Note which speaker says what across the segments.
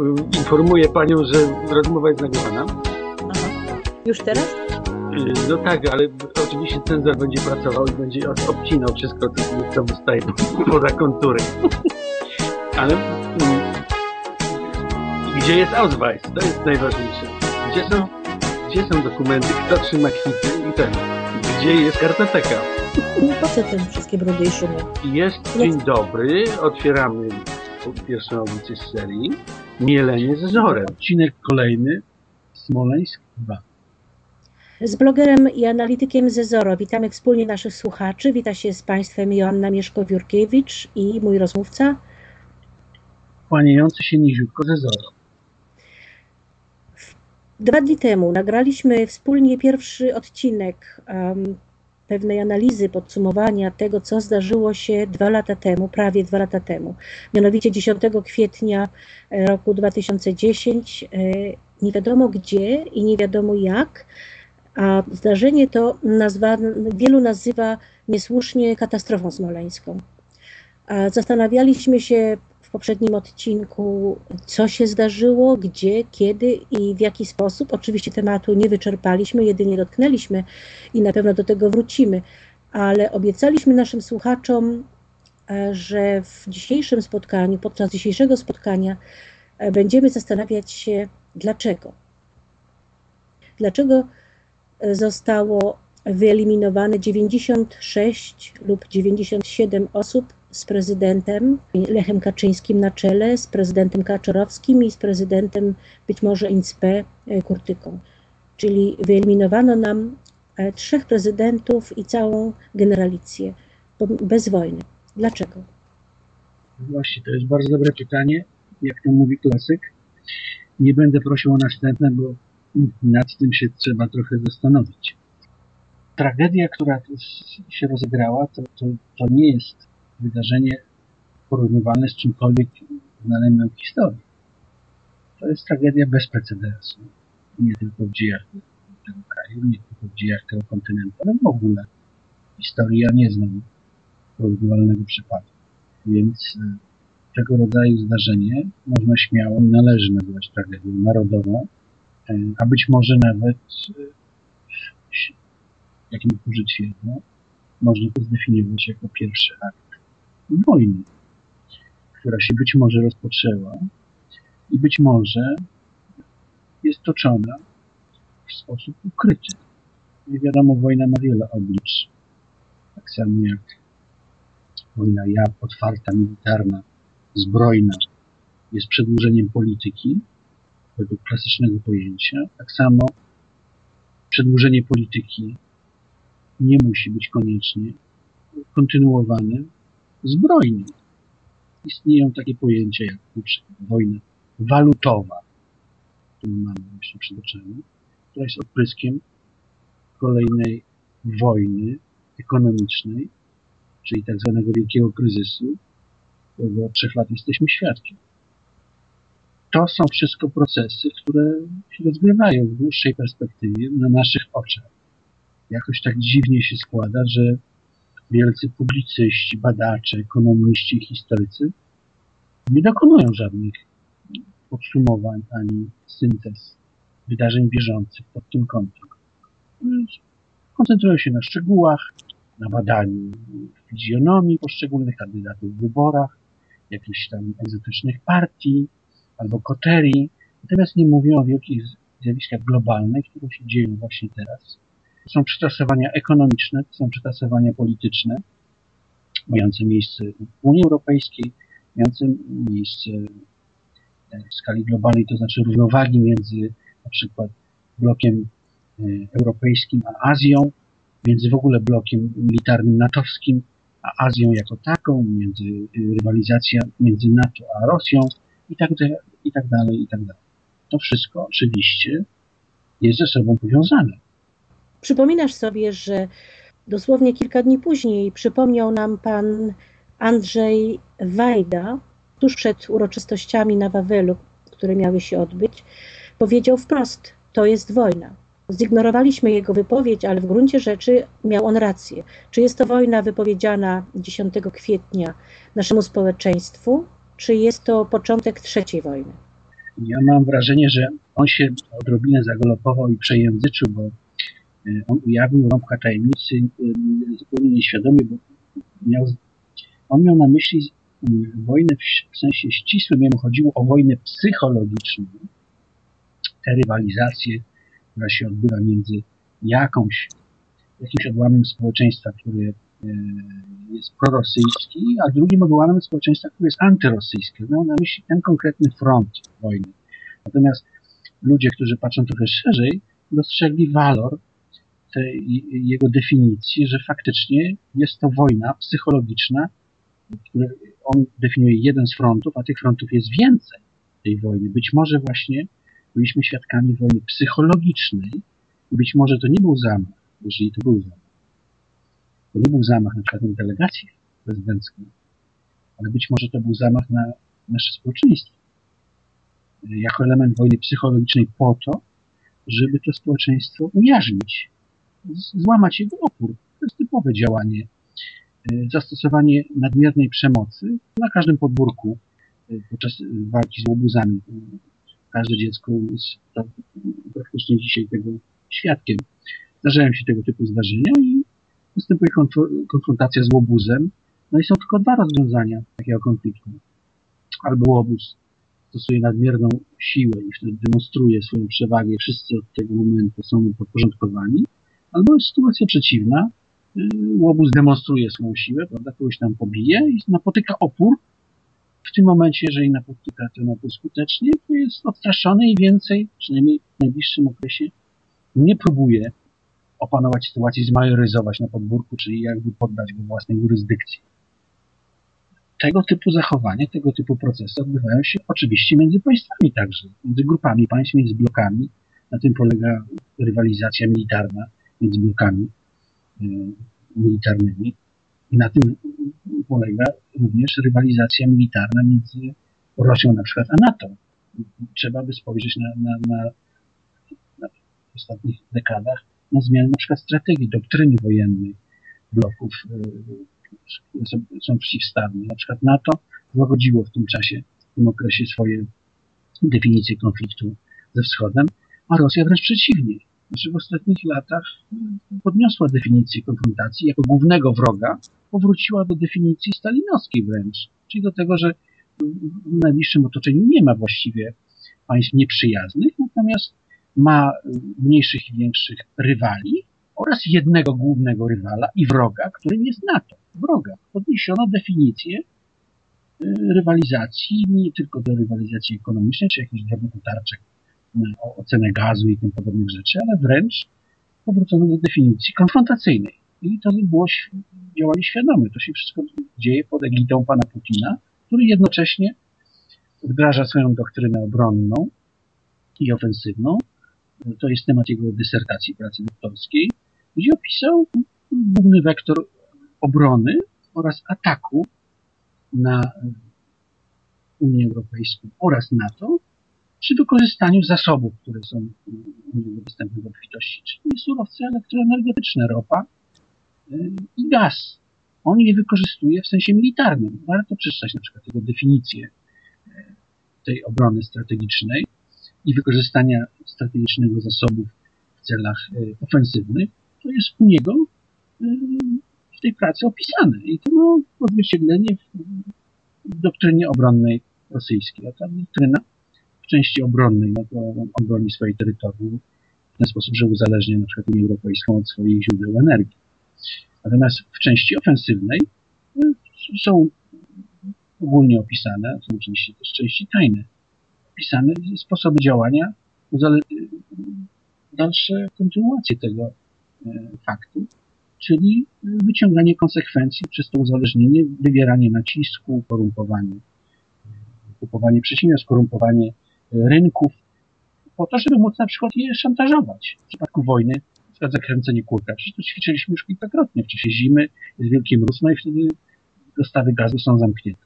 Speaker 1: y, informuję panią, że rozmowa jest nagrywana.
Speaker 2: Aha. Już teraz?
Speaker 1: Y, No tak, ale oczywiście cenzor będzie pracował i będzie obcinał wszystko, co, co wystaje poza kontury. Ale mm, gdzie jest Ausweis? To jest najważniejsze. Gdzie są, gdzie są dokumenty, kto trzyma kwity i ten. Gdzie jest kartoteka?
Speaker 2: Po co te wszystkie brudy i szumy?
Speaker 1: Jest dzień dobry, otwieramy pierwszą audycję z serii. Mielenie z Zorem. Odcinek kolejny. Smoleńsk 2.
Speaker 2: Z blogerem i analitykiem Zezoro witamy wspólnie naszych słuchaczy. Wita się z Państwem Joanna Mieszko-Wiórkiewicz i mój rozmówca.
Speaker 1: Kłaniający się niziutko ze Zorą.
Speaker 2: Dwa dni temu nagraliśmy wspólnie pierwszy odcinek em, pewnej analizy, podsumowania tego, co zdarzyło się dwa lata temu, prawie dwa lata temu. Mianowicie 10 kwietnia e, roku 2010, e, nie wiadomo gdzie i nie wiadomo jak, a zdarzenie to nazwa, wielu nazywa niesłusznie katastrofą smoleńską. Zastanawialiśmy się w poprzednim odcinku, co się zdarzyło, gdzie, kiedy i w jaki sposób. Oczywiście tematu nie wyczerpaliśmy, jedynie dotknęliśmy i na pewno do tego wrócimy, ale obiecaliśmy naszym słuchaczom, e, że w dzisiejszym spotkaniu, podczas dzisiejszego spotkania, e, będziemy zastanawiać się, dlaczego. Dlaczego e, zostało wyeliminowane 96 lub 97 osób z prezydentem Lechem Kaczyńskim na czele, z prezydentem Kaczorowskim i z prezydentem być może Inspe e, Kurtyką. Czyli wyeliminowano nam e, trzech prezydentów i całą generalicję bez wojny. Dlaczego?
Speaker 1: Właśnie, to jest bardzo dobre pytanie. Jak to mówi klasyk. Nie będę prosił o następne, bo nad tym się trzeba trochę zastanowić. Tragedia, która się rozegrała, to, to, to nie jest wydarzenie porównywalne z czymkolwiek znanym w historii. To jest tragedia bez precedensu. Nie tylko w dziejach tego kraju, nie tylko w dziejach tego kontynentu, ale w ogóle w historii ja nie znam porównywalnego przypadku. Więc e, tego rodzaju zdarzenie można śmiało i należy nazywać tragedią narodową, e, a być może nawet e, jak niektórzy twierdzą, można to zdefiniować jako pierwszy akt wojny, która się być może rozpoczęła i być może jest toczona w sposób ukryty. Jak wiadomo, wojna ma wiele oblicz. Tak samo jak wojna ja, otwarta, militarna, zbrojna jest przedłużeniem polityki według klasycznego pojęcia. Tak samo przedłużenie polityki nie musi być koniecznie kontynuowane zbrojnie. Istnieją takie pojęcia jak na przykład wojna walutowa, którą mamy właśnie przed oczami, która jest odpryskiem kolejnej wojny ekonomicznej, czyli tak zwanego wielkiego kryzysu, którego od trzech lat jesteśmy świadkiem. To są wszystko procesy, które się rozgrywają w dłuższej perspektywie na naszych oczach. Jakoś tak dziwnie się składa, że wielcy publicyści, badacze, ekonomiści i historycy nie dokonują żadnych podsumowań ani syntez wydarzeń bieżących pod tym kątem. Koncentrują się na szczegółach, na badaniu fizjonomii poszczególnych kandydatów w wyborach, jakichś tam egzotycznych partii albo koterii, natomiast nie mówią o wielkich zjawiskach globalnych, które się dzieją właśnie teraz. Są przetasowania ekonomiczne, są przetasowania polityczne, mające miejsce w Unii Europejskiej, mające miejsce w skali globalnej, to znaczy równowagi między na przykład blokiem e, europejskim a Azją, między w ogóle blokiem militarnym natowskim a Azją jako taką, między y, rywalizacja między NATO a Rosją i tak, i tak dalej, i tak dalej. To wszystko oczywiście jest ze sobą powiązane.
Speaker 2: Przypominasz sobie, że dosłownie kilka dni później przypomniał nam pan Andrzej Wajda, tuż przed uroczystościami na Wawelu, które miały się odbyć, powiedział wprost: To jest wojna. Zignorowaliśmy jego wypowiedź, ale w gruncie rzeczy miał on rację. Czy jest to wojna wypowiedziana 10 kwietnia naszemu społeczeństwu, czy jest to początek trzeciej wojny?
Speaker 1: Ja mam wrażenie, że on się odrobinę zagalopował i przejęzyczył, bo on ujawnił rąbka tajemnicy zupełnie nieświadomie, bo miał, on miał na myśli wojnę w sensie ścisłym, jemu chodziło o wojnę psychologiczną, tę rywalizację, która się odbywa między jakąś, jakimś odłamem społeczeństwa, który jest prorosyjski, a drugim odłamem społeczeństwa, który jest antyrosyjski. Miał na myśli ten konkretny front wojny. Natomiast ludzie, którzy patrzą trochę szerzej, dostrzegli walor tej jego definicji, że faktycznie jest to wojna psychologiczna, on definiuje jeden z frontów, a tych frontów jest więcej tej wojny. Być może właśnie byliśmy świadkami wojny psychologicznej i być może to nie był zamach, jeżeli to był zamach. To nie był zamach na przykład na delegację prezydencką, ale być może to był zamach na nasze społeczeństwo. Jako element wojny psychologicznej po to, żeby to społeczeństwo ujarzmić, złamać jego opór. To jest typowe działanie zastosowanie nadmiernej przemocy na każdym podwórku podczas walki z łobuzami. Każde dziecko jest praktycznie dzisiaj tego świadkiem. Zdarzają się tego typu zdarzenia i następuje konfrontacja z łobuzem. No i są tylko dwa rozwiązania takiego konfliktu. Albo łobuz stosuje nadmierną siłę i wtedy demonstruje swoją przewagę, wszyscy od tego momentu są podporządkowani, albo jest sytuacja przeciwna, łobuz demonstruje swoją siłę, prawda, kogoś tam pobije i napotyka opór. W tym momencie, jeżeli napotyka ten opór skutecznie, to jest odstraszony i więcej, przynajmniej w najbliższym okresie, nie próbuje opanować sytuacji, zmajoryzować na podwórku, czyli jakby poddać go własnej jurysdykcji. Tego typu zachowania, tego typu procesy odbywają się oczywiście między państwami także, między grupami państw, między blokami. Na tym polega rywalizacja militarna między blokami militarnymi. I na tym polega również rywalizacja militarna między Rosją na przykład a NATO. Trzeba by spojrzeć na, na, na, na w ostatnich dekadach na zmianę na przykład strategii, doktryny wojennej bloków, które są, są przeciwstawne. Na przykład NATO złagodziło w tym czasie, w tym okresie swoje definicje konfliktu ze Wschodem, a Rosja wręcz przeciwnie znaczy w ostatnich latach podniosła definicję konfrontacji jako głównego wroga, powróciła do definicji stalinowskiej wręcz, czyli do tego, że w najbliższym otoczeniu nie ma właściwie państw nieprzyjaznych, natomiast ma mniejszych i większych rywali oraz jednego głównego rywala i wroga, którym jest NATO. Wroga. Podniesiono definicję y, rywalizacji, nie tylko do rywalizacji ekonomicznej, czy jakichś drobnych utarczek ocenę gazu i tym podobnych rzeczy, ale wręcz powrócono do definicji konfrontacyjnej. I to było działanie świadome. To się wszystko dzieje pod egidą pana Putina, który jednocześnie wdraża swoją doktrynę obronną i ofensywną. To jest temat jego dysertacji pracy doktorskiej, gdzie opisał główny wektor obrony oraz ataku na Unię Europejską oraz NATO przy wykorzystaniu zasobów, które są u dostępne w obfitości, czyli surowce elektroenergetyczne, ropa y, i gaz. On je wykorzystuje w sensie militarnym. Warto przeczytać na przykład jego definicję y, tej obrony strategicznej i wykorzystania strategicznego zasobów w celach y, ofensywnych. To jest u niego w tej pracy opisane i to ma odzwierciedlenie w doktrynie obronnej rosyjskiej. A ta doktryna części obronnej, no to on broni swoje terytorium w ten sposób, że uzależnia na przykład Unię Europejską od swoich źródeł energii. Natomiast w części ofensywnej no, są ogólnie opisane, są oczywiście też części tajne, opisane sposoby działania, dalsze kontynuacje tego e, faktu, czyli wyciąganie konsekwencji przez to uzależnienie, wywieranie nacisku, korumpowanie, kupowanie przedsiębiorstw, korumpowanie rynków, po to, żeby móc na przykład je szantażować. W przypadku wojny, przykład zakręcenie kurka. Przecież to ćwiczyliśmy już kilkakrotnie w czasie zimy, jest wielki mróz, no i wtedy dostawy gazu są zamknięte.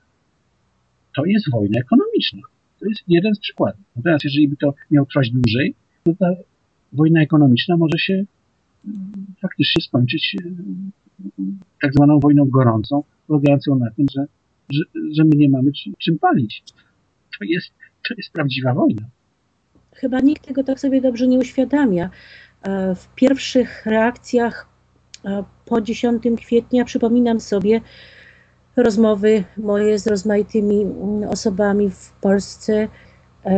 Speaker 1: To jest wojna ekonomiczna. To jest jeden z przykładów. Natomiast jeżeli by to miało trwać dłużej, to ta wojna ekonomiczna może się mm, faktycznie skończyć mm, tak zwaną wojną gorącą, polegającą na tym, że, że, że my nie mamy czym palić. To jest To jest prawdziwa wojna.
Speaker 2: Chyba nikt tego tak sobie dobrze nie uświadamia. E, w pierwszych reakcjach e, po 10 kwietnia przypominam sobie rozmowy moje z rozmaitymi mm, osobami w Polsce,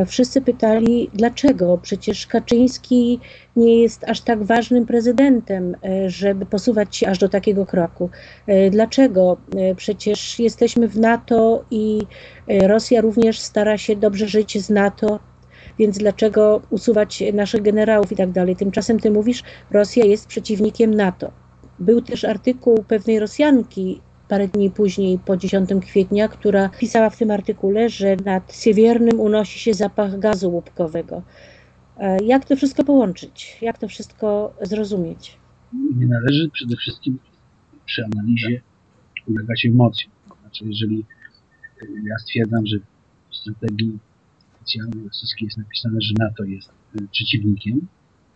Speaker 2: wszyscy pytali, dlaczego? Przecież Kaczyński nie jest aż tak ważnym prezydentem, e, żeby posuwać się aż do takiego kroku. E, dlaczego? Przecież jesteśmy w NATO i Rosja również stara się dobrze żyć z NATO, więc dlaczego usuwać naszych generałów i tak dalej? Tymczasem ty mówisz, Rosja jest przeciwnikiem NATO. Był też artykuł pewnej Rosjanki parę dni później, po 10 kwietnia, która pisała w tym artykule, że nad Siewiernym unosi się zapach gazu łupkowego. E, jak to wszystko połączyć? Jak to wszystko zrozumieć?
Speaker 1: Nie należy przede wszystkim przy analizie ulegać emocjom. Znaczy, jeżeli e, ja stwierdzam, że w strategii oficjalnej rosyjskiej jest napisane, że NATO jest e, przeciwnikiem,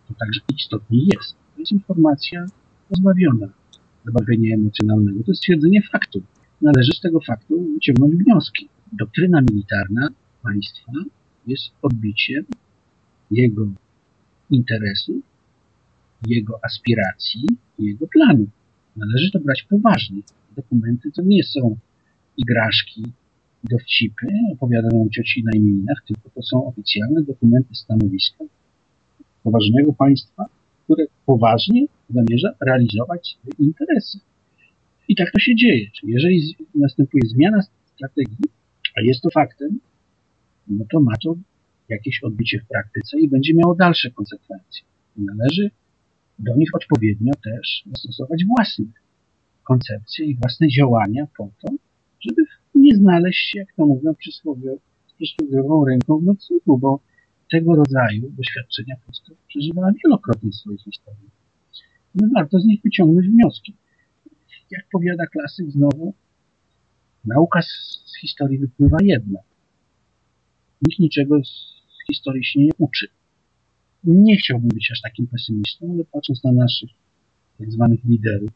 Speaker 1: to także istotnie jest. To jest informacja pozbawiona zabawienia emocjonalnego. To jest stwierdzenie faktu. Należy z tego faktu wyciągnąć wnioski. Doktryna militarna państwa jest odbiciem jego interesów, jego aspiracji, jego planów. Należy to brać poważnie. Dokumenty to nie są igraszki, dowcipy opowiadane o cioci na imieninach, tylko to są oficjalne dokumenty stanowiska poważnego państwa, które poważnie zamierza realizować swoje interesy. I tak to się dzieje. Czyli jeżeli następuje zmiana strategii, a jest to faktem, no to ma to jakieś odbicie w praktyce i będzie miało dalsze konsekwencje. Należy do nich odpowiednio też zastosować własne koncepcje i własne działania po to, żeby nie znaleźć się, jak to mówią, przysłowiową ręką w nocniku, bo tego rodzaju doświadczenia Polska przeżywała wielokrotnie w swojej historii. No warto z nich wyciągnąć wnioski. Jak powiada klasyk znowu, nauka z historii wypływa jedna. Nikt niczego z historii się nie uczy. Nie chciałbym być aż takim pesymistą, ale patrząc na naszych tak zwanych liderów,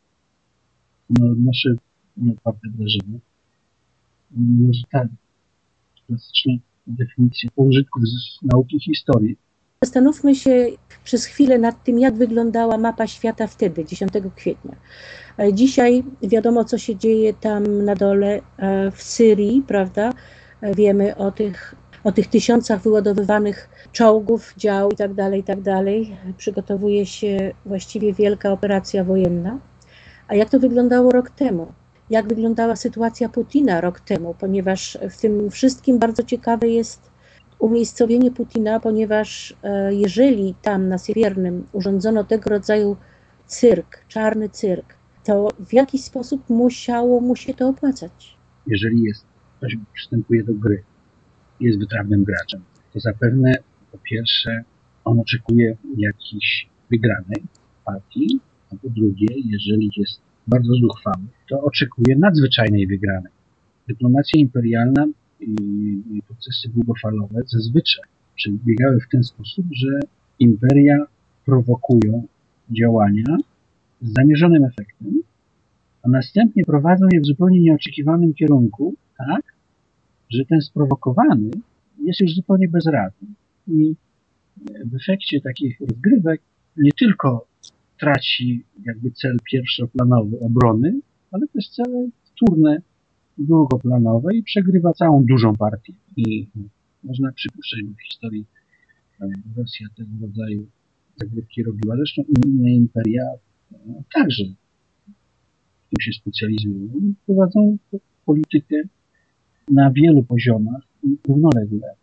Speaker 1: no, nasze nieoparte wrażenie, no, że ta klasyczna definicja pożytków z nauki historii
Speaker 2: Zastanówmy się przez chwilę nad tym, jak wyglądała mapa świata wtedy, 10 kwietnia. E, dzisiaj wiadomo, co się dzieje tam na dole e, w Syrii, prawda? E, wiemy o tych, o tych tysiącach wyładowywanych czołgów, dział i tak dalej, i tak. Przygotowuje się właściwie wielka operacja wojenna. A jak to wyglądało rok temu? Jak wyglądała sytuacja Putina rok temu? Ponieważ w tym wszystkim bardzo ciekawe jest umiejscowienie Putina, ponieważ e, jeżeli tam na Siewiernym urządzono tego rodzaju cyrk, czarny cyrk, to w jakiś sposób musiało mu się to opłacać.
Speaker 1: Jeżeli jest, ktoś przystępuje do gry, jest wytrawnym graczem, to zapewne po pierwsze on oczekuje jakiejś wygranej partii, a po drugie, jeżeli jest bardzo zuchwały, to oczekuje nadzwyczajnej wygranej. Dyplomacja imperialna i procesy długofalowe zazwyczaj przebiegały w ten sposób, że imperia prowokują działania z zamierzonym efektem, a następnie prowadzą je w zupełnie nieoczekiwanym kierunku, tak, że ten sprowokowany jest już zupełnie bezradny. I w efekcie takich rozgrywek nie tylko traci jakby cel pierwszoplanowy obrony, ale też cele wtórne długoplanowe i przegrywa całą dużą partię. I można przypuszczać, że w historii e, Rosja tego rodzaju zagrywki robiła. Zresztą inne imperia e, także w tym się specjalizują. Prowadzą politykę na wielu poziomach równolegle.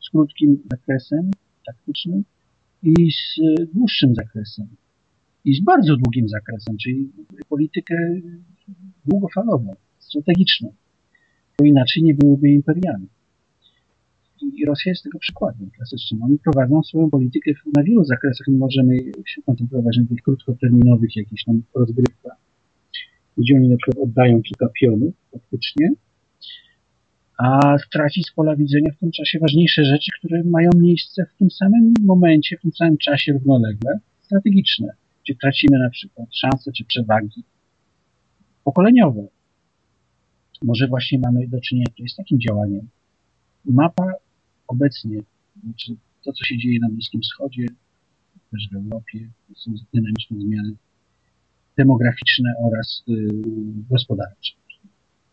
Speaker 1: Z krótkim zakresem taktycznym i z dłuższym zakresem. I z bardzo długim zakresem, czyli politykę długofalową strategiczną, bo inaczej nie byłyby imperiami. I Rosja jest tego przykładem klasycznym. Oni prowadzą swoją politykę na wielu zakresach. My możemy się kontemplować na tych krótkoterminowych jakichś tam rozgrywkach, gdzie oni na przykład oddają kilka pionów faktycznie, a traci z pola widzenia w tym czasie ważniejsze rzeczy, które mają miejsce w tym samym momencie, w tym samym czasie równolegle, strategiczne, gdzie tracimy na przykład szanse czy przewagi pokoleniowe, może właśnie mamy do czynienia tutaj z takim działaniem. Mapa obecnie, znaczy to, co się dzieje na Bliskim Wschodzie, też w Europie, są dynamiczne zmiany demograficzne oraz y, gospodarcze.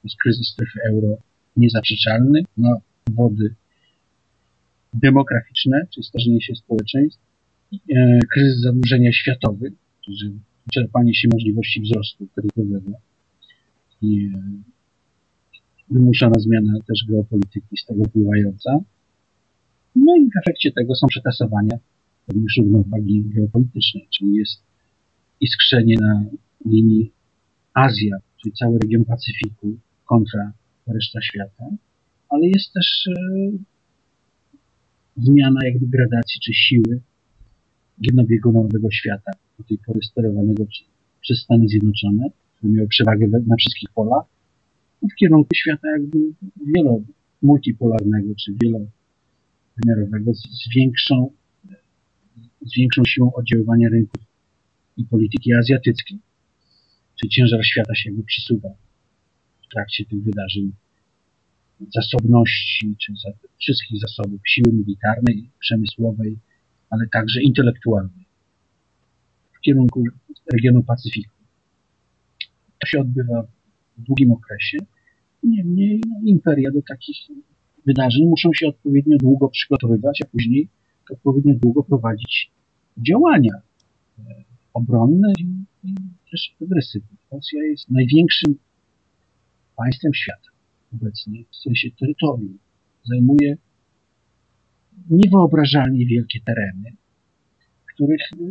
Speaker 1: Jest kryzys strefy euro niezaprzeczalny, no, wody demograficzne, czyli starzenie się społeczeństw, e, kryzys zadłużenia światowy, czyli czerpanie się możliwości wzrostu kredytowego i e, wymuszona zmiana też geopolityki z tego wpływająca. No i w efekcie tego są przetasowania pewnych równowagi geopolitycznej, czyli jest iskrzenie na linii Azja, czyli cały region Pacyfiku kontra reszta świata, ale jest też e, zmiana jakby gradacji czy siły jednobiegunowego świata, do tej pory sterowanego przez Stany Zjednoczone, które miały przewagę na wszystkich polach, w kierunku świata jakby wielo multipolarnego czy wielowymiarowego z, większą z większą siłą oddziaływania rynków i polityki azjatyckiej. Czy ciężar świata się jakby przesuwa w trakcie tych wydarzeń zasobności, czy za, wszystkich zasobów siły militarnej, przemysłowej, ale także intelektualnej w kierunku regionu Pacyfiku. To się odbywa długim okresie. Niemniej no, imperia do takich wydarzeń muszą się odpowiednio długo przygotowywać, a później odpowiednio długo prowadzić działania e, obronne i, też agresywne. Rosja jest największym państwem świata obecnie, w sensie terytorium. Zajmuje niewyobrażalnie wielkie tereny, których y,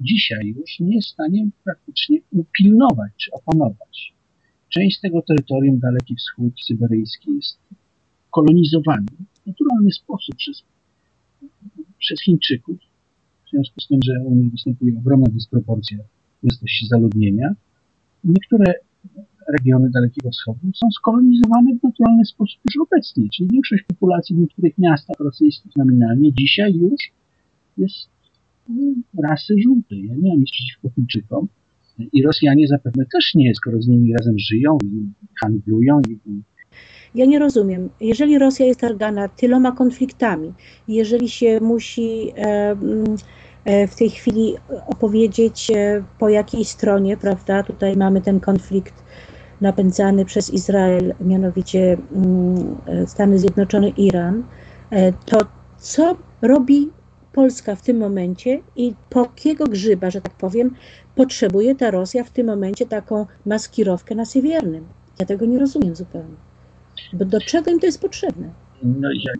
Speaker 1: dzisiaj już nie jest w stanie praktycznie upilnować czy opanować. Część tego terytorium, Daleki Wschód, syberyjski, jest kolonizowany w naturalny sposób przez, przez Chińczyków, w związku z tym, że u nich występuje ogromna dysproporcja gęstości zaludnienia. Niektóre regiony Dalekiego Wschodu są skolonizowane w naturalny sposób już obecnie, czyli większość populacji w niektórych miastach rosyjskich nominalnie dzisiaj już jest rasy żółtej. Ja nie mam nic przeciwko Chińczykom i Rosjanie zapewne też nie, skoro z nimi razem żyją i handlują i,
Speaker 2: ja nie rozumiem. Jeżeli Rosja jest targana tyloma konfliktami, jeżeli się musi e, e, w tej chwili opowiedzieć e, po jakiej stronie, prawda, tutaj mamy ten konflikt napędzany przez Izrael, mianowicie mm, Stany Zjednoczone, Iran, to co robi Polska w tym momencie i po jakiego grzyba, że tak powiem, potrzebuje ta Rosja w tym momencie taką maskirowkę na Siewiernym? Ja tego nie rozumiem zupełnie. Bo do czego im to jest potrzebne?
Speaker 1: No ja,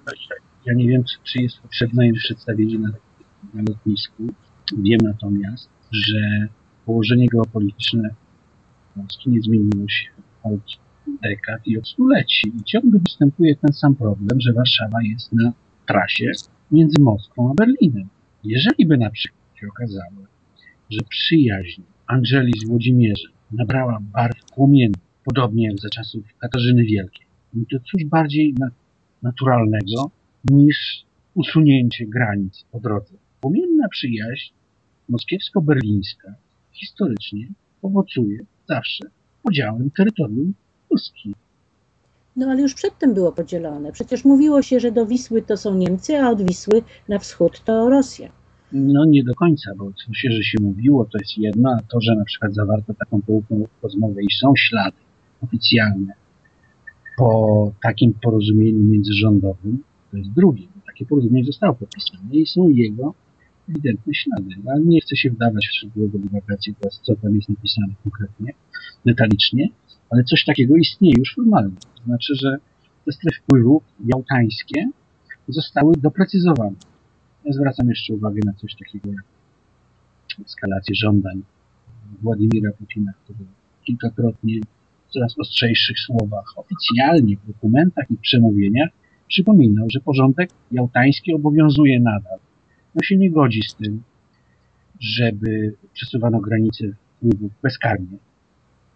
Speaker 1: ja nie wiem, czy jest potrzebne im przedstawienie na, na lotnisku. Wiem natomiast, że położenie geopolityczne Polski nie zmieniło się od dekad i od stuleci. I ciągle występuje ten sam problem, że Warszawa jest na trasie między Moskwą a Berlinem. Jeżeli by na przykład się okazało, że przyjaźń Angeli z Włodzimierzem nabrała barw płomiennych, podobnie jak za czasów Katarzyny Wielkiej, no to cóż bardziej naturalnego niż usunięcie granic po drodze. Płomienna przyjaźń moskiewsko-berlińska historycznie owocuje zawsze podziałem terytorium Polski.
Speaker 2: No ale już przedtem było podzielone. Przecież mówiło się, że do Wisły to są Niemcy, a od Wisły na wschód to Rosja.
Speaker 1: No nie do końca, bo co się, że się mówiło, to jest jedno, a to, że na przykład zawarto taką poufną rozmowę i są ślady oficjalne po takim porozumieniu międzyrządowym, to jest drugie. Takie porozumienie zostało podpisane i są jego ewidentne ślady. Ale nie chcę się wdawać w szczegółowe dywagacje teraz, co tam jest napisane konkretnie, detalicznie, ale coś takiego istnieje już formalnie. To znaczy, że te strefy wpływów jałtańskie zostały doprecyzowane. Ja zwracam jeszcze uwagę na coś takiego jak eskalację żądań Władimira Putina, który kilkakrotnie w coraz ostrzejszych słowach, oficjalnie w dokumentach i przemówieniach przypominał, że porządek jałtański obowiązuje nadal no się nie godzi z tym, żeby przesuwano granice wpływów bezkarnie.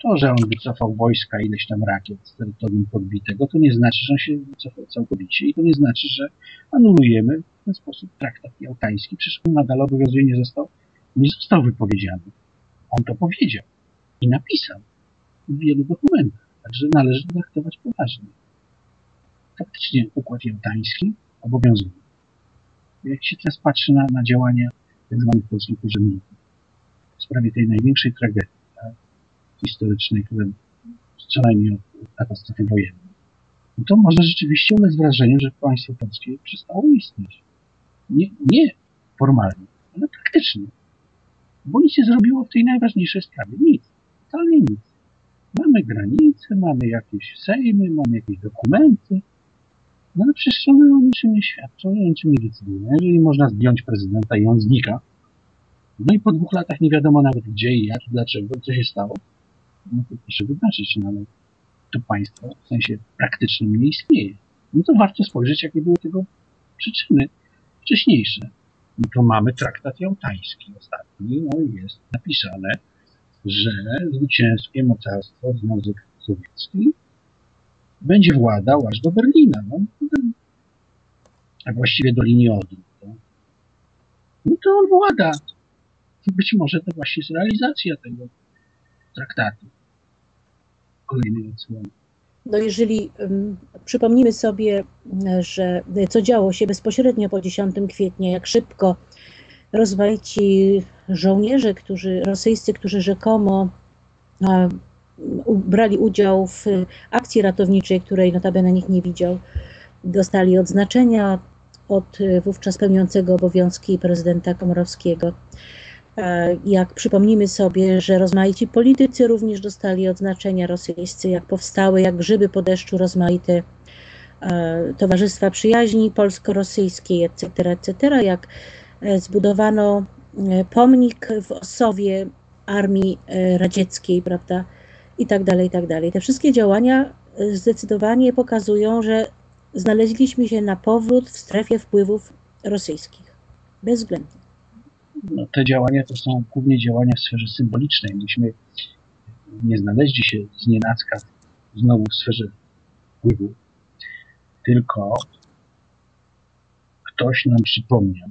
Speaker 1: To, że on wycofał wojska ileś tam rakiet z terytorium podbitego, to nie znaczy, że on się wycofał całkowicie i to nie znaczy, że anulujemy w ten sposób traktat jałtański. Przecież on nadal obowiązuje, nie został, nie został wypowiedziany. On to powiedział i napisał w wielu dokumentach, także należy to traktować poważnie. Faktycznie układ jałtański obowiązuje. Jak się teraz patrzy na, na działania tak zwanych polskich urzędników w sprawie tej największej tragedii tak, historycznej, która co najmniej od katastrofy wojennej, no to można rzeczywiście ulec wrażeniu, że państwo polskie przestało istnieć. Nie, nie formalnie, ale praktycznie. Bo nic nie zrobiło w tej najważniejszej sprawie. Nic. Totalnie nic. Mamy granice, mamy jakieś sejmy, mamy jakieś dokumenty, no ale przecież one o niczym nie świadczą i o niczym nie decydują. Jeżeli można zdjąć prezydenta i on znika, no i po dwóch latach nie wiadomo nawet gdzie i jak, dlaczego, co się stało, no to proszę wybaczyć, no ale to państwo w sensie praktycznym nie istnieje. No to warto spojrzeć, jakie były tego przyczyny wcześniejsze. No to mamy traktat jałtański ostatni, no i jest napisane, że zwycięskie mocarstwo Związek Sowiecki będzie władał aż do Berlina, no, a właściwie do linii Odry. To, no to on włada. Być może to właśnie jest realizacja tego traktatu. Kolejnej odsłony.
Speaker 2: No jeżeli um, przypomnimy sobie, że co działo się bezpośrednio po 10 kwietnia, jak szybko rozmaici żołnierze, którzy, rosyjscy, którzy rzekomo a, brali udział w akcji ratowniczej, której notabene nikt nie widział, dostali odznaczenia od wówczas pełniącego obowiązki prezydenta Komorowskiego. Jak przypomnimy sobie, że rozmaici politycy również dostali odznaczenia rosyjscy, jak powstały, jak grzyby po deszczu rozmaite Towarzystwa Przyjaźni Polsko-Rosyjskiej, etc., etc., jak zbudowano pomnik w Osowie Armii Radzieckiej, prawda, i tak dalej, i tak dalej. Te wszystkie działania zdecydowanie pokazują, że znaleźliśmy się na powrót w strefie wpływów rosyjskich. Bezwzględnie.
Speaker 1: No, te działania to są głównie działania w sferze symbolicznej. Myśmy nie znaleźli się z nienacka znowu w sferze wpływu, tylko ktoś nam przypomniał,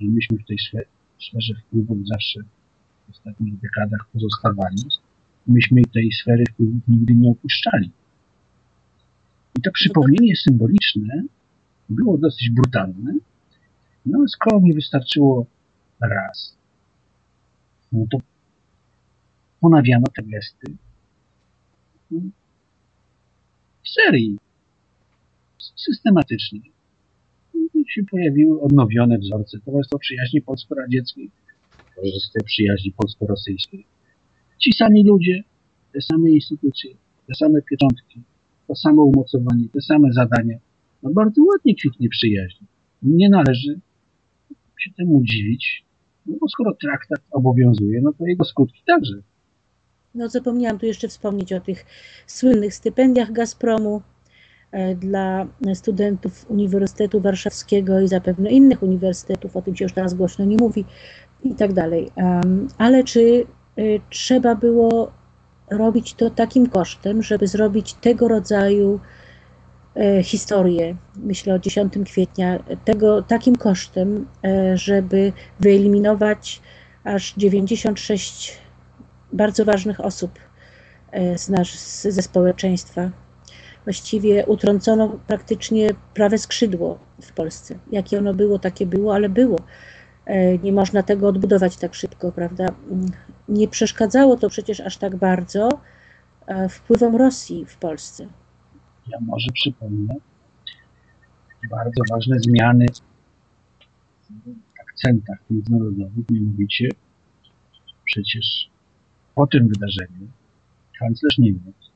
Speaker 1: że myśmy w tej sferze wpływów zawsze w ostatnich dekadach pozostawali. Myśmy tej sfery wpływów nigdy nie opuszczali. I to przypomnienie symboliczne było dosyć brutalne, no ale skoro mi wystarczyło raz, no to ponawiano te gesty w serii, systematycznie. I się pojawiły odnowione wzorce Towarzystwo Przyjaźni Polsko-Radzieckiej, Towarzystwo Przyjaźni Polsko-Rosyjskiej. Ci sami ludzie, te same instytucje, te same pieczątki, to samo umocowanie, te same zadania. No bardzo ładnie kwitnie przyjaźń. Nie należy się temu dziwić, no bo skoro traktat obowiązuje, no to jego skutki także.
Speaker 2: No zapomniałam tu jeszcze wspomnieć o tych słynnych stypendiach Gazpromu dla studentów Uniwersytetu Warszawskiego i zapewne innych uniwersytetów, o tym się już teraz głośno nie mówi i tak dalej. Ale czy trzeba było robić to takim kosztem, żeby zrobić tego rodzaju historię, myślę o 10 kwietnia, tego takim kosztem, żeby wyeliminować aż 96 bardzo ważnych osób z nasz, ze społeczeństwa. Właściwie utrącono praktycznie prawe skrzydło w Polsce. Jakie ono było, takie było, ale było. Nie można tego odbudować tak szybko, prawda? Nie przeszkadzało to przecież aż tak bardzo wpływom Rosji w Polsce.
Speaker 1: Ja może przypomnę bardzo ważne zmiany w akcentach międzynarodowych, mianowicie przecież po tym wydarzeniu kanclerz Niemiec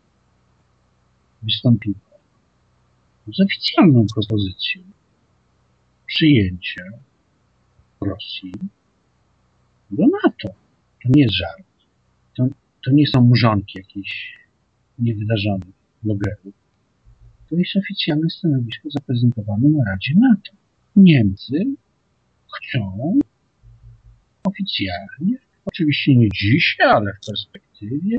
Speaker 1: wystąpiła z oficjalną propozycją przyjęcia Rosji do NATO. To nie jest żart. To, to nie są mrzonki jakichś niewydarzonych blogerów. To jest oficjalne stanowisko zaprezentowane na Radzie NATO. Niemcy chcą oficjalnie, oczywiście nie dzisiaj, ale w perspektywie,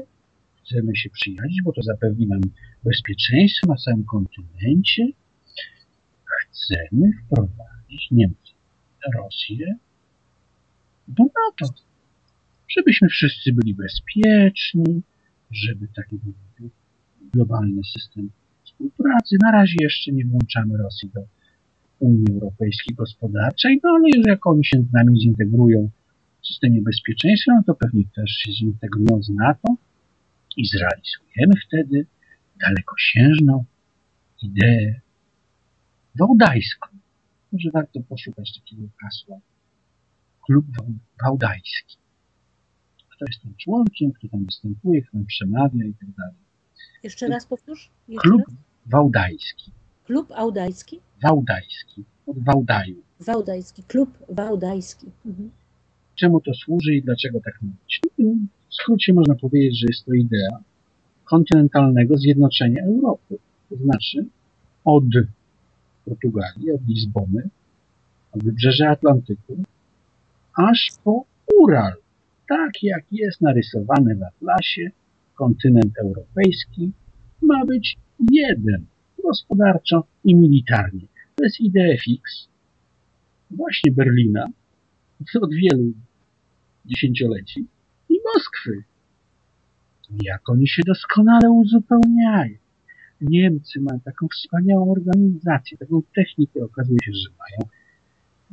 Speaker 1: chcemy się przyjaźnić, bo to zapewni nam bezpieczeństwo na całym kontynencie. Chcemy wprowadzić Niemcy, Rosję do NATO. Żebyśmy wszyscy byli bezpieczni, żeby taki globalny system współpracy. Na razie jeszcze nie włączamy Rosji do Unii Europejskiej Gospodarczej, no ale już jak oni się z nami zintegrują w systemie bezpieczeństwa, no to pewnie też się zintegrują z NATO i zrealizujemy wtedy dalekosiężną ideę wałdajską. Może warto poszukać takiego hasła. Klub Wałdajski. Kto jest tym członkiem, kto tam występuje, kto tam przemawia i tak dalej.
Speaker 2: Jeszcze raz powtórz. Jeszcze
Speaker 1: Klub
Speaker 2: raz.
Speaker 1: Wałdajski.
Speaker 2: Klub Audajski?
Speaker 1: Wałdajski. Od Wałdaju.
Speaker 2: Wałdajski. Klub Wałdajski. Mhm.
Speaker 1: Czemu to służy i dlaczego tak mówić? W skrócie można powiedzieć, że jest to idea kontynentalnego zjednoczenia Europy. To znaczy od Portugalii, od Lizbony, od wybrzeża Atlantyku, aż po Ural. Tak jak jest narysowane w Atlasie, kontynent europejski ma być jeden, gospodarczo i militarnie. To jest idea fix właśnie Berlina od wielu dziesięcioleci i Moskwy. Jak oni się doskonale uzupełniają. Niemcy mają taką wspaniałą organizację, taką technikę. Okazuje się, że mają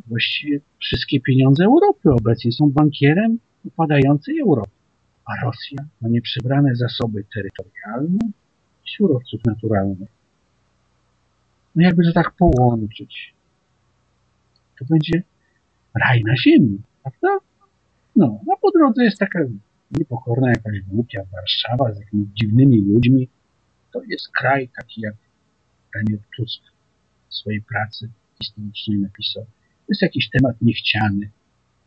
Speaker 1: właściwie wszystkie pieniądze Europy obecnie. Są bankierem upadającej Europy. A Rosja ma nieprzebrane zasoby terytorialne surowców naturalnych. No jakby to tak połączyć, to będzie raj na ziemi, prawda? No, a po drodze jest taka niepokorna jakaś głupia Warszawa z jakimiś dziwnymi ludźmi. To jest kraj taki, jak Daniel Tusk w swojej pracy historycznej napisał. To jest jakiś temat niechciany.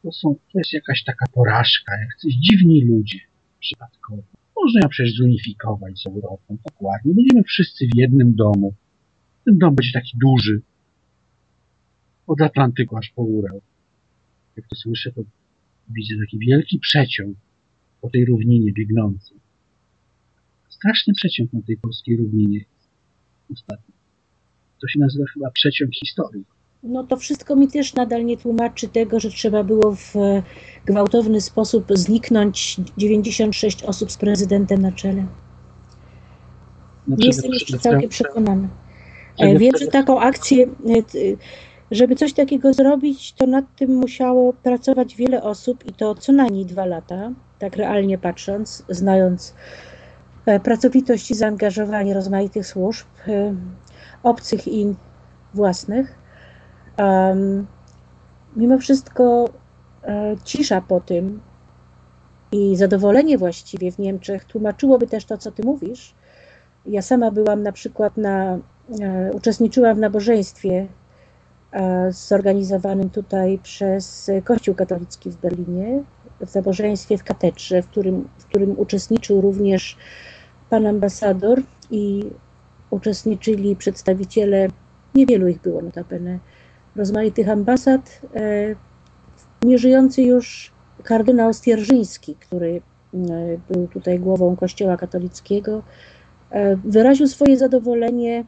Speaker 1: To, są, to jest jakaś taka porażka, jak coś dziwni ludzie przypadkowo. Można ją przecież zunifikować z Europą, dokładnie. Będziemy wszyscy w jednym domu. Ten dom będzie taki duży. Od Atlantyku aż po Urał. Jak to słyszę, to widzę taki wielki przeciąg po tej równinie biegnący. Straszny przeciąg na tej polskiej równinie ostatnio. To się nazywa chyba przeciąg historii.
Speaker 2: No to wszystko mi też nadal nie tłumaczy tego, że trzeba było w gwałtowny sposób zniknąć 96 osób z prezydentem na czele.
Speaker 1: No,
Speaker 2: Nie jestem jeszcze całkiem przekonana. E, Wiem, że taką akcję, e, żeby coś takiego zrobić, to nad tym musiało pracować wiele osób i to co najmniej dwa lata, tak realnie patrząc, znając e, pracowitość i zaangażowanie rozmaitych służb, obcych i własnych. Mimo wszystko e, cisza po tym i zadowolenie właściwie w Niemczech tłumaczyłoby też to, co ty mówisz. Ja sama byłam na przykład na, e, uczestniczyłam w nabożeństwie e, zorganizowanym tutaj przez Kościół katolicki w Berlinie, w nabożeństwie w katedrze, w którym, w którym uczestniczył również pan ambasador i uczestniczyli przedstawiciele, niewielu ich było notabene, rozmaitych ambasad, e, nieżyjący już kardynał Stierżyński, który e, był tutaj głową Kościoła katolickiego, e, wyraził swoje zadowolenie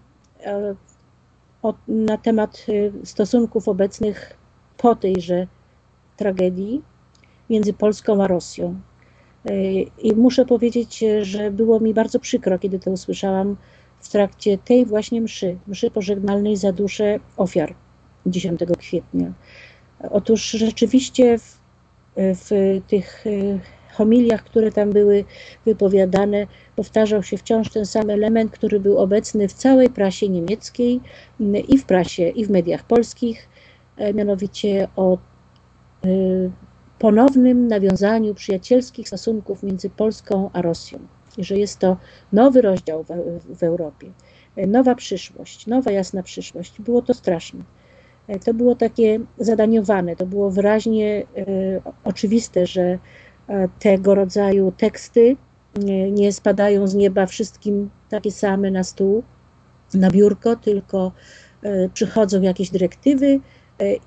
Speaker 2: na temat stosunków obecnych po tejże tragedii między Polską a Rosją. I muszę powiedzieć, że było mi bardzo przykro, kiedy to usłyszałam w trakcie tej właśnie mszy, mszy pożegnalnej za duszę ofiar 10 kwietnia. Otóż rzeczywiście w, w tych e, homiliach, które tam były wypowiadane, powtarzał się wciąż ten sam element, który był obecny w całej prasie niemieckiej m, i w prasie, i w mediach polskich, e, mianowicie o e, ponownym nawiązaniu przyjacielskich stosunków między Polską a Rosją. I że jest to nowy rozdział w, w Europie, e, nowa przyszłość, nowa jasna przyszłość. Było to straszne. E, To było takie zadaniowane, to było wyraźnie e, oczywiste, że e, tego rodzaju teksty nie, spadają z nieba wszystkim takie same na stół, na biurko, tylko przychodzą jakieś dyrektywy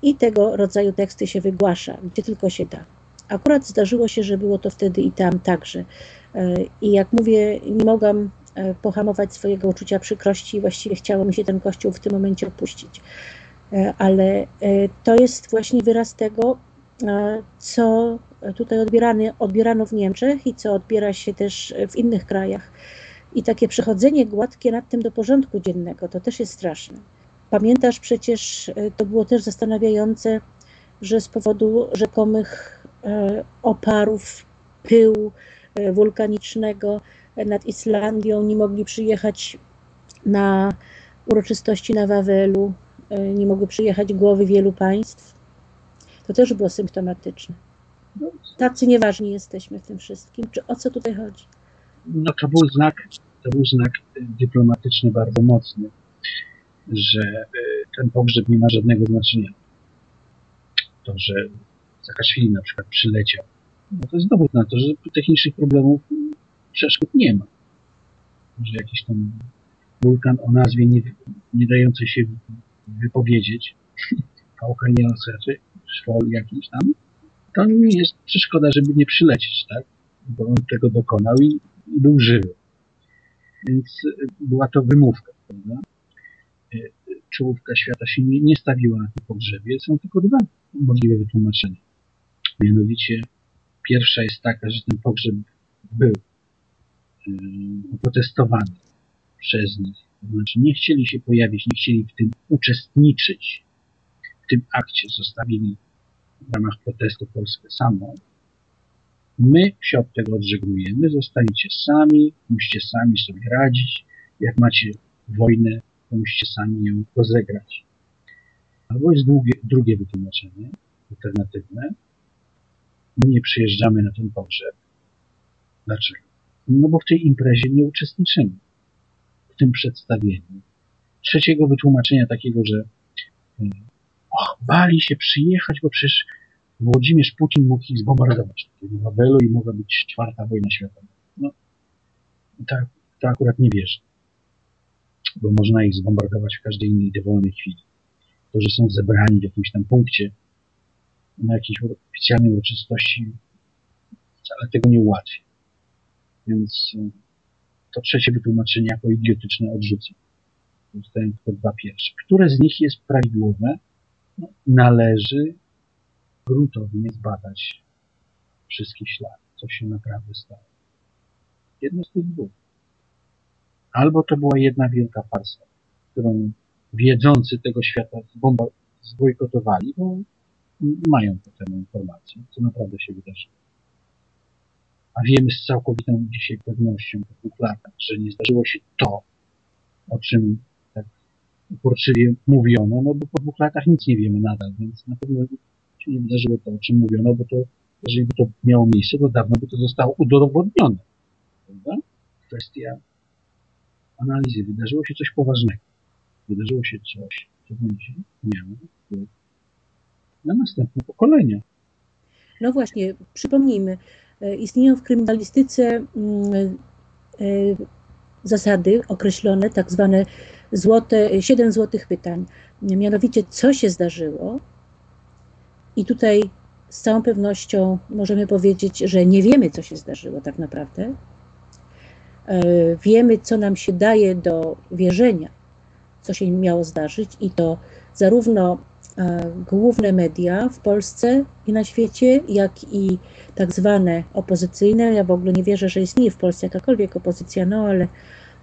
Speaker 2: i tego rodzaju teksty się wygłasza, gdzie tylko się da. Akurat zdarzyło się, że było to wtedy i tam także. I jak mówię, nie mogłam pohamować swojego uczucia przykrości, właściwie chciało mi się ten kościół w tym momencie opuścić. E, Ale e, to jest właśnie wyraz tego, e, co tutaj odbierany, odbierano w Niemczech i co odbiera się też w innych krajach. I takie przechodzenie gładkie nad tym do porządku dziennego, to też jest straszne. Pamiętasz przecież, to było też zastanawiające, że z powodu rzekomych oparów pyłu wulkanicznego nad Islandią nie mogli przyjechać na uroczystości na Wawelu, nie mogły przyjechać głowy wielu państw. To też było symptomatyczne. Tacy nieważni jesteśmy w tym wszystkim. Czy o co tutaj chodzi?
Speaker 1: No to był znak, to był znak dyplomatyczny bardzo mocny, że e, ten pogrzeb nie ma żadnego znaczenia. To, że Saakaszwili na przykład przyleciał, no to jest dowód na to, że technicznych problemów przeszkód nie ma. Że jakiś tam wulkan o nazwie nie, nie dającej się wypowiedzieć, Kaukainiaoseczy, szwol jakiś tam, to nie jest przeszkoda, żeby nie przylecieć, tak? Bo on tego dokonał i, był żywy. Więc była to wymówka, prawda? Czołówka świata się nie, nie stawiła na tym pogrzebie. Są tylko dwa możliwe wytłumaczenia. Mianowicie pierwsza jest taka, że ten pogrzeb był protestowany przez nich. To znaczy nie chcieli się pojawić, nie chcieli w tym uczestniczyć. W tym akcie zostawili w ramach protestu Polskę samą. My się od tego odżegnujemy, zostańcie sami, musicie sami sobie radzić. Jak macie wojnę, to musicie sami ją rozegrać. Albo jest drugie, drugie wytłumaczenie, alternatywne. My nie przyjeżdżamy na ten pogrzeb. Dlaczego? No bo w tej imprezie nie uczestniczymy. W tym przedstawieniu. Trzeciego wytłumaczenia takiego, że och, bali się przyjechać, bo przecież Włodzimierz Putin mógł ich zbombardować takiego Wawelu i mogła być czwarta wojna światowa. No, tak, to akurat nie wierzę. Bo można ich zbombardować w każdej innej dowolnej chwili. To, że są zebrani w jakimś tam punkcie na jakiejś oficjalnej uroczystości, wcale tego nie ułatwi. Więc e, to trzecie wytłumaczenie jako idiotyczne odrzucę. Zostają tylko dwa pierwsze. Które z nich jest prawidłowe? No, należy gruntownie zbadać wszystkie ślady, co się naprawdę stało. Jedno z tych dwóch. Albo to była jedna wielka farsa, którą wiedzący tego świata zbojkotowali, bo mają potem informacje, co naprawdę się wydarzyło. A wiemy z całkowitą dzisiaj pewnością po dwóch latach, że nie zdarzyło się to, o czym tak uporczywie mówiono, no bo po dwóch latach nic nie wiemy nadal, więc na pewno się nie wydarzyło to, o czym mówiono, bo to, jeżeli by to miało miejsce, to dawno by to zostało udowodnione. Prawda? Kwestia analizy. Wydarzyło się coś poważnego. Wydarzyło się coś, co będzie miało wpływ na następne pokolenia.
Speaker 2: No właśnie, przypomnijmy, istnieją w kryminalistyce mm, e, zasady określone, tak zwane złote, siedem złotych pytań. Mianowicie, co się zdarzyło, i tutaj z całą pewnością możemy powiedzieć, że nie wiemy, co się zdarzyło tak naprawdę. E, wiemy, co nam się daje do wierzenia, co się miało zdarzyć, i to zarówno e, główne media w Polsce i na świecie, jak i tak zwane opozycyjne. Ja w ogóle nie wierzę, że istnieje w Polsce jakakolwiek opozycja, no ale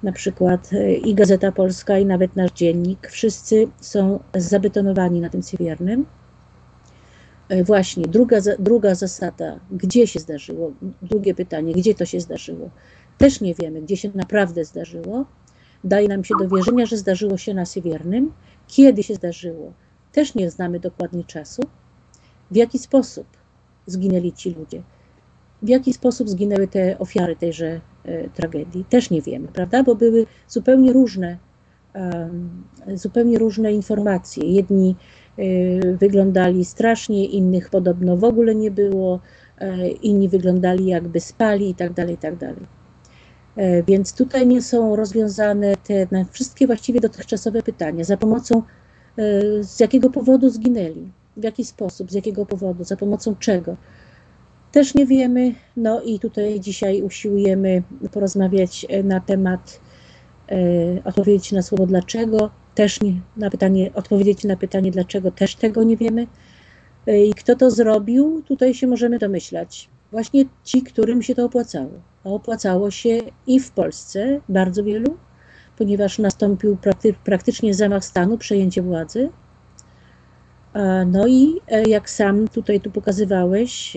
Speaker 2: na przykład e, i Gazeta Polska, i nawet nasz dziennik, wszyscy są zabetonowani na tym Siewiernym. E, właśnie, druga, druga zasada, gdzie się zdarzyło? Drugie pytanie, gdzie to się zdarzyło? Też nie wiemy, gdzie się naprawdę zdarzyło. Daje nam się do wierzenia, że zdarzyło się na Siewiernym. Kiedy się zdarzyło? Też nie znamy dokładnie czasu. W jaki sposób zginęli ci ludzie? W jaki sposób zginęły te ofiary tejże e, tragedii? Też nie wiemy, prawda? Bo były zupełnie różne, zupełnie różne informacje. Jedni Y, wyglądali strasznie, innych podobno w ogóle nie było, y, inni wyglądali jakby spali i tak dalej, i tak dalej. Więc tutaj nie są rozwiązane te wszystkie właściwie dotychczasowe pytania, za pomocą z jakiego powodu zginęli, w jaki sposób, z jakiego powodu, za pomocą czego. Też nie wiemy, no i tutaj dzisiaj usiłujemy porozmawiać na temat, odpowiedzieć na słowo dlaczego, też nie, na pytanie, odpowiedzieć na pytanie, dlaczego też tego nie wiemy. E, I kto to zrobił, tutaj się możemy domyślać. Właśnie ci, którym się to opłacało. A opłacało się i w Polsce bardzo wielu, ponieważ nastąpił prakty, praktycznie zamach stanu, przejęcie władzy. No i jak sam tutaj tu pokazywałeś,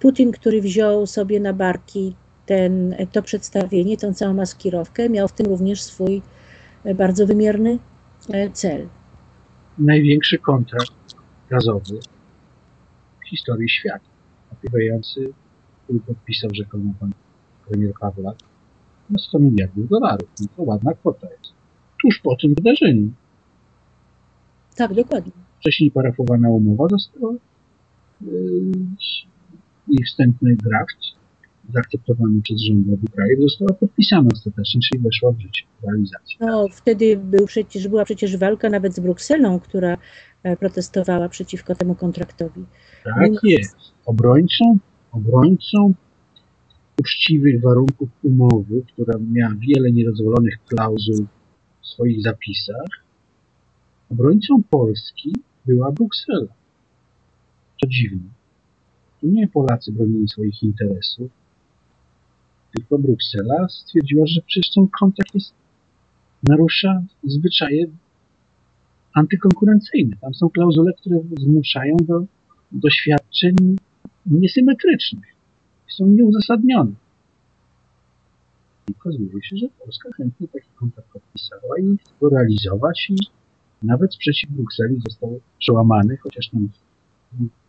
Speaker 2: Putin, który wziął sobie na barki ten, to przedstawienie, tą całą maskirowkę, miał w tym również swój bardzo wymierny cel.
Speaker 1: Największy kontrakt gazowy w historii świata, opiewający, który podpisał rzekomo pan premier Pawlak, na 100 miliardów dolarów. No to ładna kwota jest. Tuż po tym wydarzeniu.
Speaker 2: Tak, dokładnie.
Speaker 1: Wcześniej parafowana umowa została yy, i wstępny draft zaakceptowany przez rząd obu krajów została podpisana ostatecznie, czyli weszła w życie, w realizację.
Speaker 2: No, wtedy był przecież, była przecież walka nawet z Brukselą, która e, protestowała przeciwko temu kontraktowi.
Speaker 1: Tak jest. Obrońcą, obrońcą uczciwych warunków umowy, która miała wiele niedozwolonych klauzul w swoich zapisach, obrońcą Polski była Bruksela. To dziwne. Tu nie Polacy bronili swoich interesów, tylko Bruksela stwierdziła, że przecież ten kontakt jest, narusza zwyczaje antykonkurencyjne. Tam są klauzule, które zmuszają do doświadczeń niesymetrycznych. Są nieuzasadnione. I okazuje się, że Polska chętnie taki kontrakt podpisała i chce go realizować i nawet sprzeciw Brukseli został przełamany, chociaż tam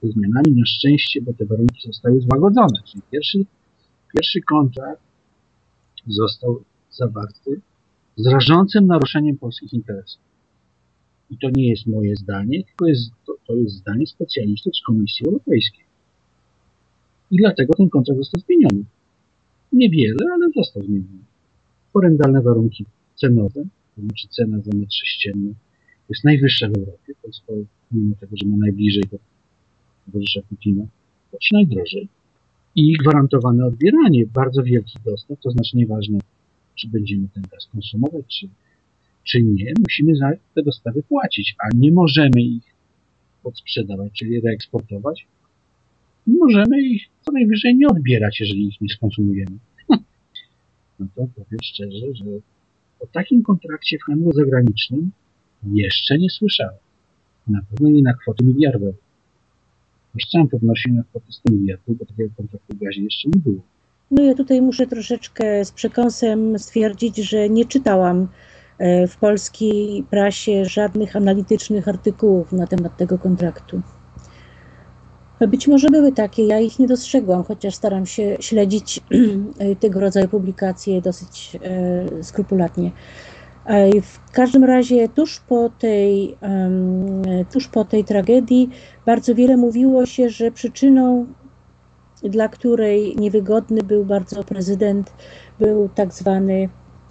Speaker 1: ze zmianami na szczęście, bo te warunki zostały złagodzone. Czyli pierwszy, pierwszy kontrakt został zawarty z rażącym naruszeniem polskich interesów. I to nie jest moje zdanie, tylko jest, to, to jest zdanie specjalistów z Komisji Europejskiej. I dlatego ten kontrakt został zmieniony. Niewiele, ale został zmieniony. Horrendalne warunki cenowe, to znaczy cena za metr sześcienny jest najwyższa w Europie. Polska, mimo tego, że ma najbliżej do towarzysza Putina, płaci najdrożej. I gwarantowane odbieranie, bardzo wielki dostaw, to znaczy nieważne, czy będziemy ten gaz konsumować, czy, czy nie, musimy za te dostawy płacić, a nie możemy ich odsprzedawać, czyli reeksportować. Możemy ich co najwyżej nie odbierać, jeżeli ich nie skonsumujemy. No to powiem szczerze, że o takim kontrakcie w handlu zagranicznym jeszcze nie słyszałem. Na pewno nie na kwotę miliardową. Już całą pewnością na kwotę 100 miliardów, bo takiego kontraktu w gazie jeszcze nie było.
Speaker 2: No ja tutaj muszę troszeczkę z przekąsem stwierdzić, że nie czytałam e, w polskiej prasie żadnych analitycznych artykułów na temat tego kontraktu. Być może były takie, ja ich nie dostrzegłam, chociaż staram się śledzić tego rodzaju publikacje dosyć e, skrupulatnie. W każdym razie tuż po tej, tuż po tej tragedii bardzo wiele mówiło się, że przyczyną, dla której niewygodny był bardzo prezydent, był tak zwany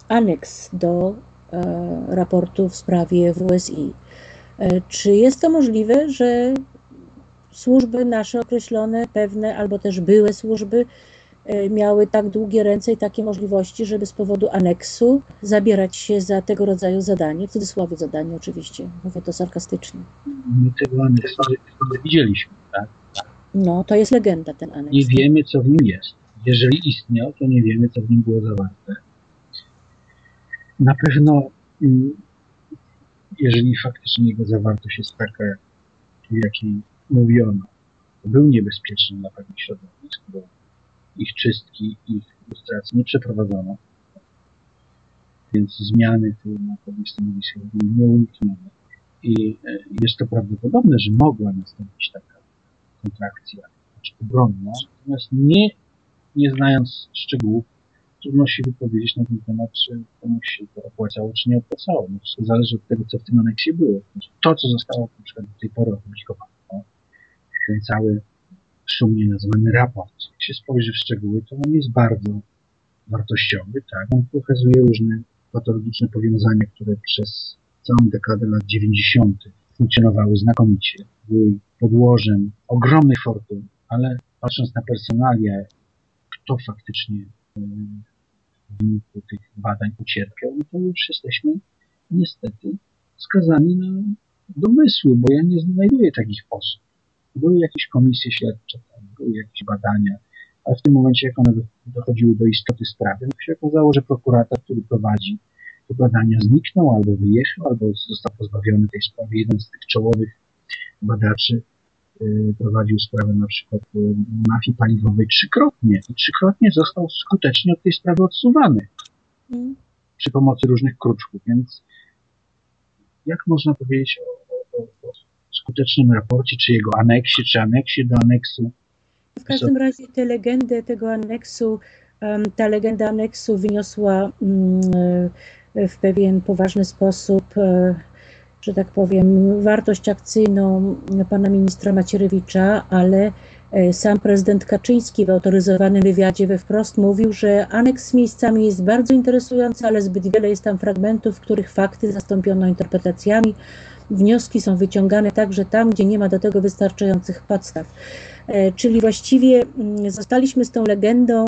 Speaker 2: aneks do e, raportu w sprawie WSI. E, czy jest to możliwe, że służby nasze określone, pewne albo też były służby, E, miały tak długie ręce i takie możliwości, żeby z powodu aneksu zabierać się za tego rodzaju zadanie, w cudzysłowie zadanie oczywiście, mówię to sarkastycznie.
Speaker 1: My tego aneksu nie widzieliśmy, tak?
Speaker 2: No, to jest legenda ten aneks.
Speaker 1: Nie wiemy, co w nim jest. Jeżeli istniał, to nie wiemy, co w nim było zawarte. Na pewno, mm, jeżeli faktycznie jego zawartość jest taka, jakiej mówiono, był niebezpieczny dla pewnych środowisk, bo ich czystki, ich lustracji nie przeprowadzono. Więc zmiany tu na pewnych stanowiskach były nieuniknione. I e, jest to prawdopodobne, że mogła nastąpić taka kontrakcja, znaczy obronna, natomiast nie, nie znając szczegółów, trudno się wypowiedzieć na ten temat, czy komuś się to opłacało, czy nie opłacało. No, zależy od tego, co w tym aneksie było. To, co zostało na przykład do tej pory opublikowane, cały szumnie nazwany raport. Jak się spojrzy w szczegóły, to on jest bardzo wartościowy, tak? On pokazuje różne patologiczne powiązania, które przez całą dekadę lat 90. funkcjonowały znakomicie. Były podłożem ogromnych fortun, ale patrząc na personalia, kto faktycznie e, w wyniku tych badań ucierpiał, no to już jesteśmy niestety skazani na domysły, bo ja nie znajduję takich osób. Były jakieś komisje śledcze, były jakieś badania, ale w tym momencie, jak one dochodziły do istoty sprawy, no się okazało, że prokurator, który prowadzi te badania zniknął, albo wyjechał, albo został pozbawiony tej sprawy. Jeden z tych czołowych badaczy y, prowadził sprawę na przykład y, mafii paliwowej trzykrotnie i trzykrotnie został skutecznie od tej sprawy odsuwany
Speaker 2: Mm.
Speaker 1: przy pomocy różnych kruczków, więc jak można powiedzieć o, o, o, o skutecznym raporcie, czy jego aneksie, czy aneksie do aneksu?
Speaker 2: W każdym razie tę legendę tego aneksu, ta legenda aneksu wyniosła mm, e, w pewien poważny sposób, e, że tak powiem, wartość akcyjną pana ministra Macierewicza, ale e, sam prezydent Kaczyński w autoryzowanym wywiadzie we wprost mówił, że aneks z miejscami jest bardzo interesujący, ale zbyt wiele jest tam fragmentów, których fakty zastąpiono interpretacjami. Wnioski są wyciągane także tam, gdzie nie ma do tego wystarczających podstaw. E, Czyli właściwie mm, zostaliśmy z tą legendą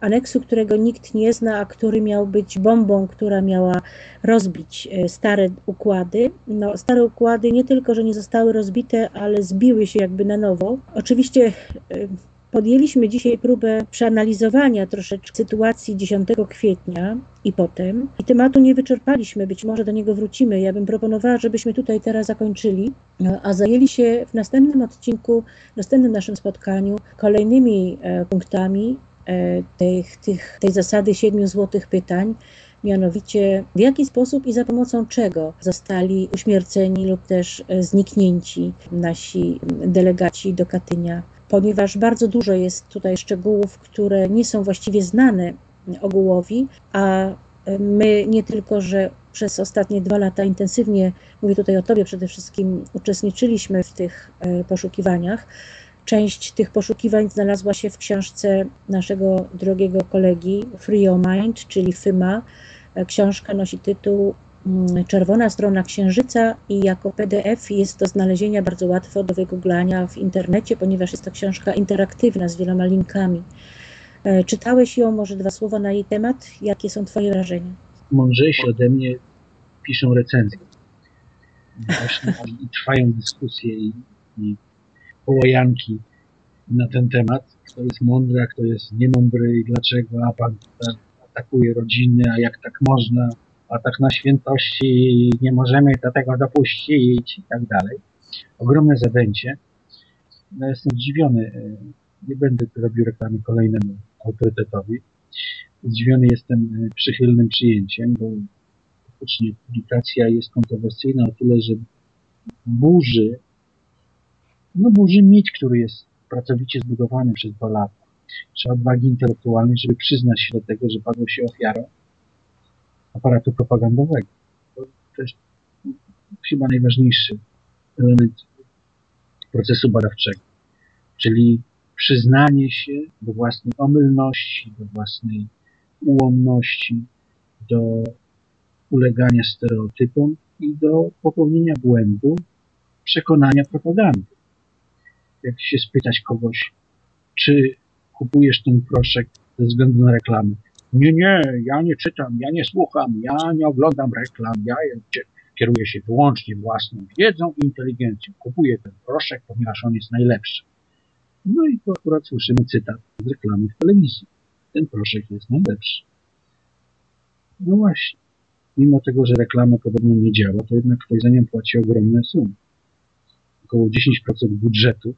Speaker 2: aneksu, którego nikt nie zna, a który miał być bombą, która miała rozbić e, stare układy. No, stare układy nie tylko, że nie zostały rozbite, ale zbiły się jakby na nowo. Oczywiście e, podjęliśmy dzisiaj próbę przeanalizowania troszeczkę sytuacji 10 kwietnia i potem. I tematu nie wyczerpaliśmy, być może do niego wrócimy. Ja bym proponowała, żebyśmy tutaj teraz zakończyli, e, a zajęli się w następnym odcinku, w następnym naszym spotkaniu kolejnymi e, punktami e, tych, tych, tej zasady siedmiu złotych pytań, mianowicie w jaki sposób i za pomocą czego zostali uśmierceni lub też e, zniknięci nasi delegaci do Katynia. Ponieważ bardzo dużo jest tutaj szczegółów, które nie są właściwie znane ogółowi, a my nie tylko, że przez ostatnie dwa lata intensywnie, mówię tutaj o Tobie przede wszystkim, uczestniczyliśmy w tych e, poszukiwaniach. Część tych poszukiwań znalazła się w książce naszego drogiego kolegi Free Your Mind, czyli FYMA. E, Książka nosi tytuł Czerwona strona księżyca i jako PDF jest do znalezienia bardzo łatwo do wygooglania w internecie, ponieważ jest to książka interaktywna z wieloma linkami. E, Czytałeś ją, może dwa słowa na jej temat? Jakie są Twoje wrażenia?
Speaker 1: Mądrzejsi ode mnie piszą recenzje. I, trwają dyskusje i, i połajanki na ten temat, kto jest mądry, a kto jest niemądry i dlaczego, a pan atakuje rodziny, a jak tak można, a tak na świętości nie możemy do tego dopuścić i tak dalej. Ogromne zadęcie. No jestem zdziwiony, e, nie będę tu robił reklamy kolejnemu autorytetowi. Zdziwiony jestem e, przychylnym przyjęciem, bo faktycznie publikacja jest kontrowersyjna o tyle, że burzy, no burzy mit, który jest pracowicie zbudowany przez dwa lata. Trzeba odwagi intelektualnej, żeby przyznać się do tego, że padło się ofiarą aparatu propagandowego. To, jest chyba najważniejszy element procesu badawczego. Czyli przyznanie się do własnej omylności, do własnej ułomności, do ulegania stereotypom i do popełnienia błędu przekonania propagandy. Jak się spytać kogoś, czy kupujesz ten proszek ze względu na reklamę? Nie, nie, ja nie czytam, ja nie słucham, ja nie oglądam reklam, ja kieruję się wyłącznie własną wiedzą i inteligencją. Kupuję ten proszek, ponieważ on jest najlepszy. No i tu akurat słyszymy cytat z reklamy w telewizji. Ten proszek jest najlepszy. No właśnie. Mimo tego, że reklama podobno nie działa, to jednak ktoś za nią płaci ogromne sumy. Około 10% budżetu.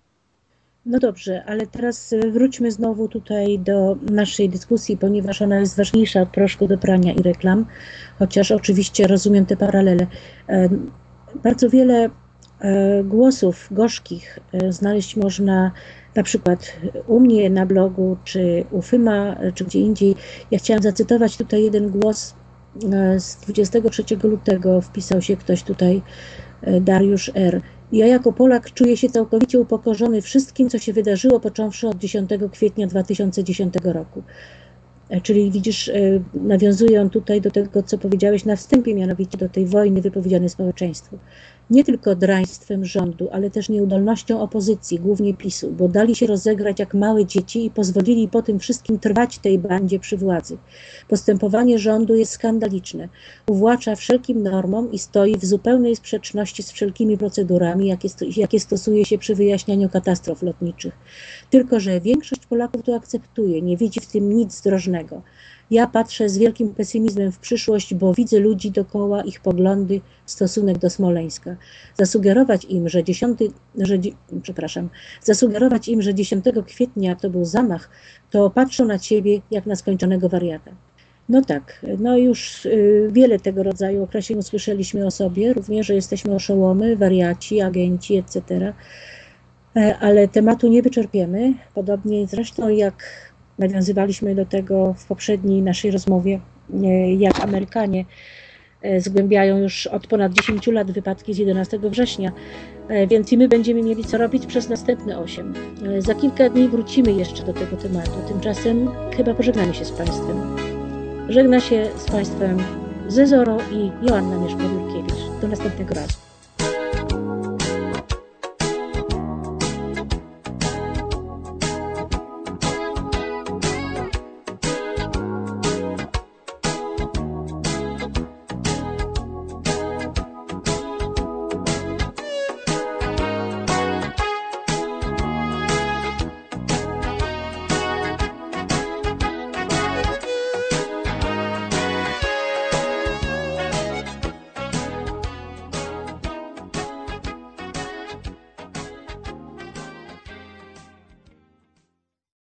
Speaker 2: No dobrze, ale teraz y, wróćmy znowu tutaj do naszej dyskusji, ponieważ ona jest ważniejsza od proszku do prania i reklam, chociaż oczywiście rozumiem te paralele. E, Bardzo wiele e, głosów gorzkich e, znaleźć można na przykład u mnie na blogu, czy u Fyma, czy gdzie indziej. Ja chciałam zacytować tutaj jeden głos e, z 23 lutego. Wpisał się ktoś tutaj, e, Dariusz R. Ja jako Polak czuję się całkowicie upokorzony wszystkim, co się wydarzyło, począwszy od 10 kwietnia 2010 roku. E, Czyli widzisz, e, nawiązuje on tutaj do tego, co powiedziałeś na wstępie, mianowicie do tej wojny wypowiedzianej społeczeństwu. Nie tylko draństwem rządu, ale też nieudolnością opozycji, głównie PiSu, bo dali się rozegrać jak małe dzieci i pozwolili po tym wszystkim trwać tej bandzie przy władzy. Postępowanie rządu jest skandaliczne, uwłacza wszelkim normom i stoi w zupełnej sprzeczności z wszelkimi procedurami, jakie, sto- jakie stosuje się przy wyjaśnianiu katastrof lotniczych. Tylko, że większość Polaków to akceptuje, nie widzi w tym nic zdrożnego. Ja patrzę z wielkim pesymizmem w przyszłość, bo widzę ludzi dookoła, ich poglądy, stosunek do Smoleńska. Zasugerować im, że 10, że, przepraszam, zasugerować im, że 10 kwietnia to był zamach, to patrzą na ciebie jak na skończonego wariata. No tak, no już y, wiele tego rodzaju określeń usłyszeliśmy o sobie, również, że jesteśmy oszołomy, wariaci, agenci, etc. E, ale tematu nie wyczerpiemy, podobnie zresztą jak nawiązywaliśmy do tego w poprzedniej naszej rozmowie, e, jak Amerykanie e, zgłębiają już od ponad 10 lat wypadki z 11 września, więc i my będziemy mieli co robić przez następne 8. Za kilka dni wrócimy jeszcze do tego tematu. Tymczasem chyba pożegnamy się z Państwem. Żegna się z Państwem Zezoro i Joanna Mieszko-Wielkiewicz. Do następnego razu.